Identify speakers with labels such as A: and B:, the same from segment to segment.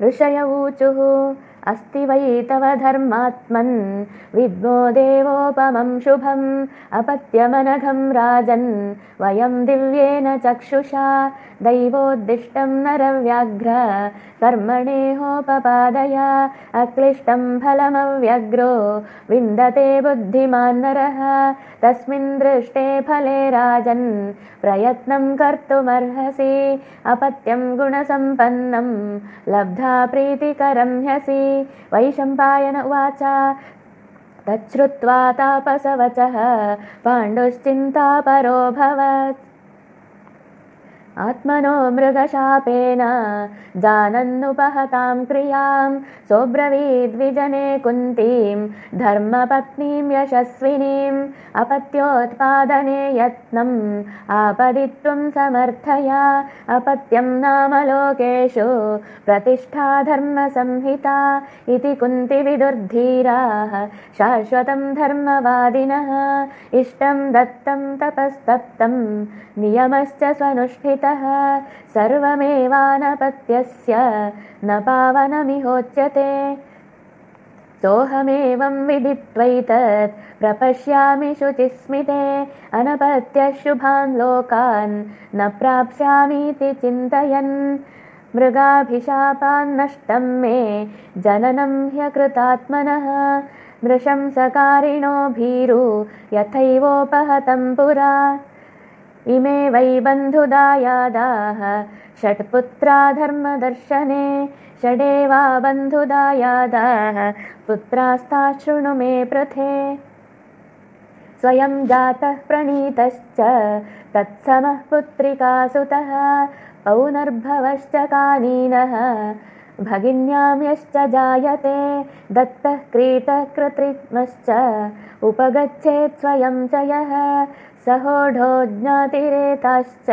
A: ऋषय ऊचुः अस्ति वै तव धर्मात्मन्। विद्मो देवोपमं शुभम् अपत्यमनघं राजन्। वयं दिव्येन चक्षुषा दैवोद्दिष्टं नरव्याघ्र। कर्मणेहोपपादय अक्लिष्टं फलमव्यग्रो। विन्दते बुद्धिमान् नरः तस्मिन् दृष्टे फले राजन्। प्रयत्नं कर्तुमर्हसि अपत्यं गुणसम्पन्नं। लब्धा प्रीतिकरं ह्यसि वैशम्पायन उवाच। तच्छ्रुत्वा तापसवचः पाण्डुश्चिन्तापरोऽभवत् आत्मनो मृगशापेन जानन्नुपहतां क्रियां सोऽब्रवीद्विजने कुन्तीं धर्मपत्नीं यशस्विनीम् अपत्योत्पादने यत्नम् आपदित्वं समर्थया अपत्यं नाम लोकेषु प्रतिष्ठा धर्मसंहिता इति कुन्तिविदुर्धीराः शाश्वतं धर्मवादिनः इष्टं दत्तं तपस्तप्तं नियमश्च स्वनुष्ठित सर्वमेवानपत्यस्य न पावनमिहोच्यते। सोऽहमेवं विदित्वैतत्। प्रपश्यामि शुचिस्मिते। अनपत्यशुभान् लोकान् न प्राप्स्यामीति चिन्तयन्। मृगाभिशापान्नष्टं मे जननं ह्यकृतात्मनः। नृशंसकारिणो भीरु यथैवोपहतं पुरा इमे वै बन्धुदायादाः षट्पुत्रा धर्मदर्शने षडेवा बन्धुदायादाः पुत्रास्ता शृणु मे प्रथे स्वयं जातः प्रणीतश्च तत्समः पुत्रिकासुतः पौनर्भवश्च कानीनः भगिन्यां यश्च जायते दत्तः क्रीतः कृत्रिमश्च उपगच्छेत् स्वयं च यः सहोढो ज्ञातिरेताश्च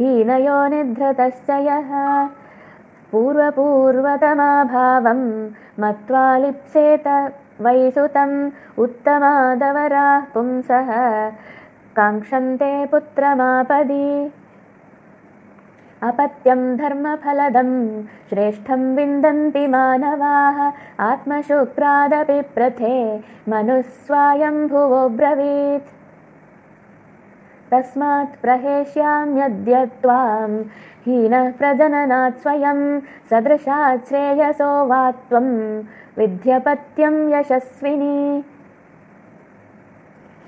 A: हीनयो निधृतश्च यः। पूर्वपूर्वतमाभावं मत्वा लिप्सेत वैसुतम् उत्तमादवराः पुंसः काङ्क्षन्ते पुत्रमापदि अपत्यं धर्मफलदं श्रेष्ठं विन्दन्ति मानवाः आत्मशुक्रादपि प्रथे मनुस्वायम्भुवोऽब्रवीत् तस्मात् प्रहेष्याम्यद्य त्वां हीनः प्रजननात् स्वयं सदृशात् श्रेयसो वा त्वं विध्यपत्यं यशस्विनी।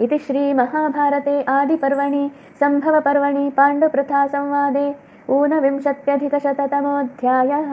A: इति श्रीमहाभारते आदिपर्वणि सम्भवपर्वणि पाण्डुप्रथासंवादे ऊनविंशत्यधिकशततमोऽध्यायः